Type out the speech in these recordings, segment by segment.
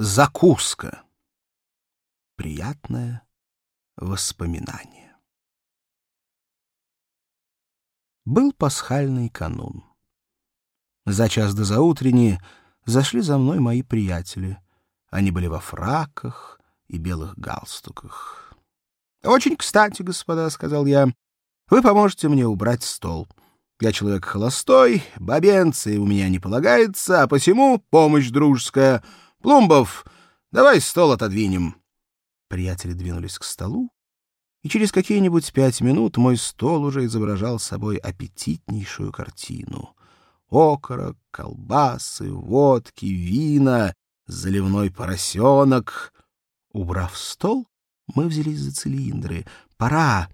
Закуска. Приятное воспоминание. Был пасхальный канун. За час до заутренни зашли за мной мои приятели. Они были во фраках и белых галстуках. — Очень кстати, господа, — сказал я, — вы поможете мне убрать стол. Я человек холостой, бабенцы у меня не полагается, а посему помощь дружеская — Плумбов, давай стол отодвинем. Приятели двинулись к столу, и через какие-нибудь пять минут мой стол уже изображал собой аппетитнейшую картину. Окорок, колбасы, водки, вина, заливной поросенок. Убрав стол, мы взялись за цилиндры. Пора!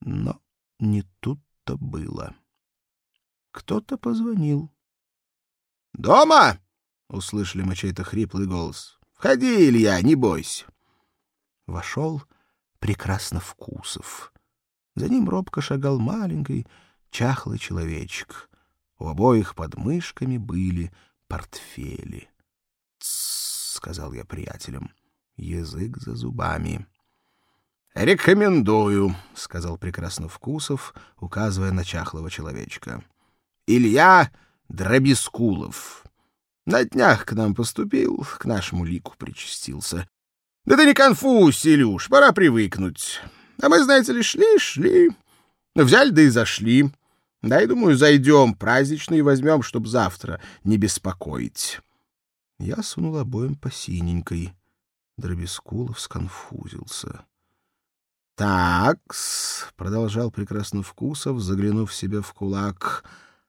Но не тут-то было. Кто-то позвонил. «Дома — Дома! — услышали мы чей-то хриплый голос. «Входи, Илья, не бойся!» Вошел прекрасно вкусов. За ним робко шагал маленький, чахлый человечек. У обоих под мышками были портфели. «Тссс», — сказал я приятелям, — язык за зубами. «Рекомендую», — сказал прекрасно вкусов, указывая на чахлого человечка. «Илья Дробескулов». На днях к нам поступил, к нашему лику причастился. Да ты не конфуз, Илюш, пора привыкнуть. А мы, знаете ли, шли-шли, взяли да и зашли. Да, и думаю, зайдем праздничный возьмем, чтоб завтра не беспокоить. Я сунул обоим по синенькой. Дробескулов сконфузился. «Так-с», — продолжал прекрасно вкусов, заглянув себе в кулак,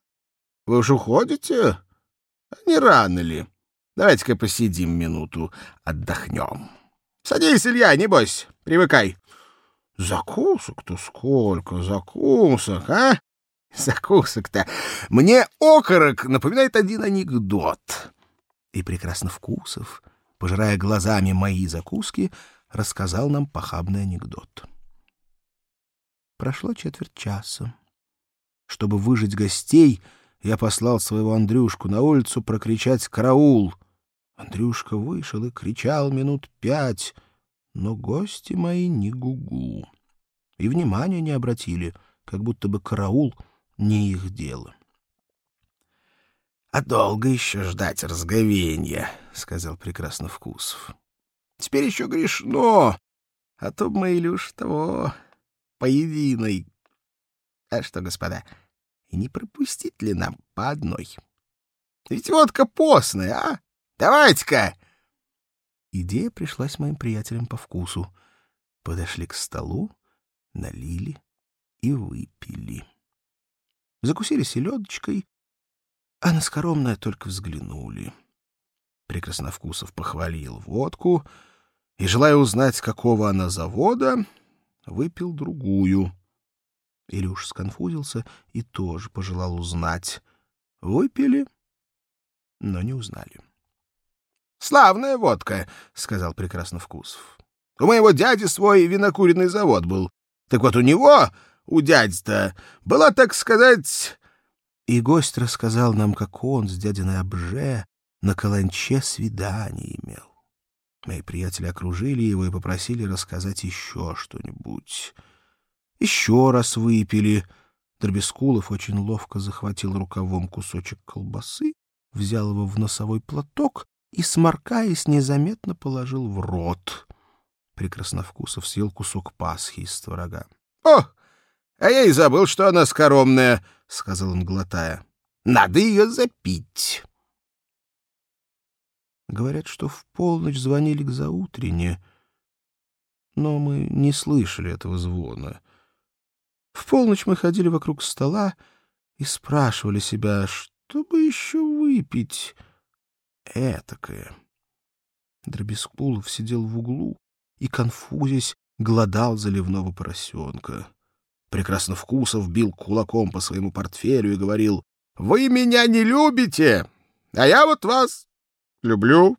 — «вы уж уходите?» Не рано ли? Давайте-ка посидим минуту, отдохнем. Садись, Илья, не бойся, привыкай. Закусок-то сколько, закусок, а? Закусок-то. Мне окорок напоминает один анекдот. И прекрасно вкусов, пожирая глазами мои закуски, рассказал нам похабный анекдот. Прошло четверть часа. Чтобы выжить гостей — я послал своего Андрюшку на улицу прокричать «Караул!». Андрюшка вышел и кричал минут пять, но гости мои не гугу. И внимания не обратили, как будто бы караул не их дело. — А долго еще ждать разговенья, — сказал прекрасно Вкусов. — Теперь еще грешно, а то мы, Илюш, того, поединой. А что, господа, — и не пропустить ли нам по одной? Ведь водка постная, а? Давайте-ка!» Идея пришлась моим приятелям по вкусу. Подошли к столу, налили и выпили. Закусили селедочкой, а на скоромное только взглянули. Прекрасновкусов похвалил водку и, желая узнать, какого она завода, выпил другую — Илюш сконфузился и тоже пожелал узнать. Выпили, но не узнали. — Славная водка, — сказал прекрасно Вкусов. — У моего дяди свой винокуренный завод был. Так вот у него, у дяди-то, была, так сказать... И гость рассказал нам, как он с дядиной Обже на каланче свидание имел. Мои приятели окружили его и попросили рассказать еще что-нибудь. Еще раз выпили. Дробескулов очень ловко захватил рукавом кусочек колбасы, взял его в носовой платок и, сморкаясь, незаметно положил в рот. Прекрасновкусов съел кусок пасхи из творога. — О, а я и забыл, что она скоромная, — сказал он, глотая. — Надо ее запить. Говорят, что в полночь звонили к заутрене, но мы не слышали этого звона. В полночь мы ходили вокруг стола и спрашивали себя, что бы еще выпить этакое. Дробескулов сидел в углу и, конфузясь, глодал заливного поросенка. Прекрасно вкусов бил кулаком по своему портфелю и говорил, «Вы меня не любите, а я вот вас люблю.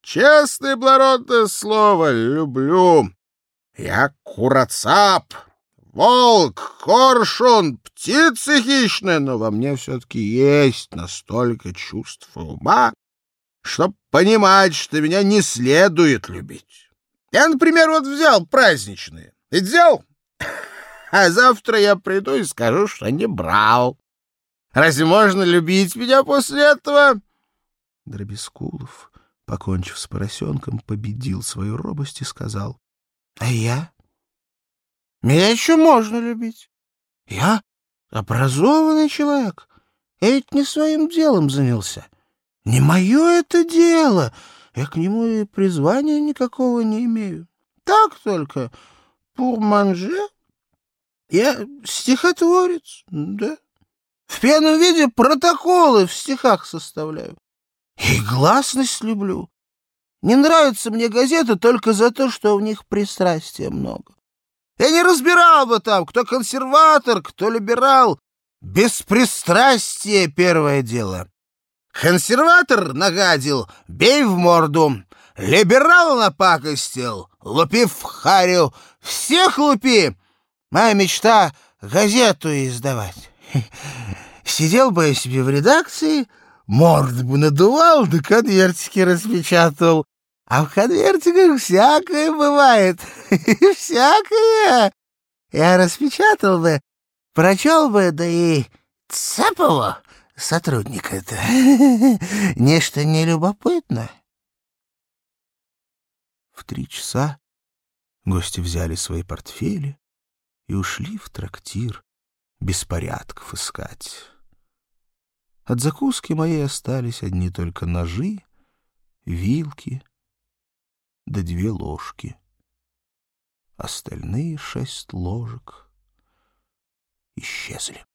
Честное благородное слово, люблю. Я курацап, волк, коршун, птица хищная, но во мне все-таки есть настолько чувств ума, чтоб понимать, что меня не следует любить. Я, например, вот взял праздничные. И взял, а завтра я приду и скажу, что не брал. Разве можно любить меня после этого? Дробескулов, покончив с поросенком, победил свою робость и сказал. — А я? Меня еще можно любить. Я образованный человек. Я ведь не своим делом занялся. Не мое это дело. Я к нему и призвания никакого не имею. Так только, пурманже, я стихотворец, да. В пьяном виде протоколы в стихах составляю. И гласность люблю. Не нравятся мне газеты только за то, что в них пристрастия много. Я не разбирал бы там, кто консерватор, кто либерал. Беспристрастие — первое дело. Консерватор нагадил — бей в морду. Либерал напакостил — лупи в харю. Всех лупи. Моя мечта — газету издавать. Сидел бы я себе в редакции, морд бы надувал, да конвертики распечатал. А в конвертиках всякое бывает. Всякое. Я распечатал бы, прочел бы, да и цапало сотрудника-то. Нечто нелюбопытно. В три часа гости взяли свои портфели и ушли в трактир беспорядков искать. От закуски моей остались одни только ножи, вилки да две ложки. Остальные шесть ложек исчезли.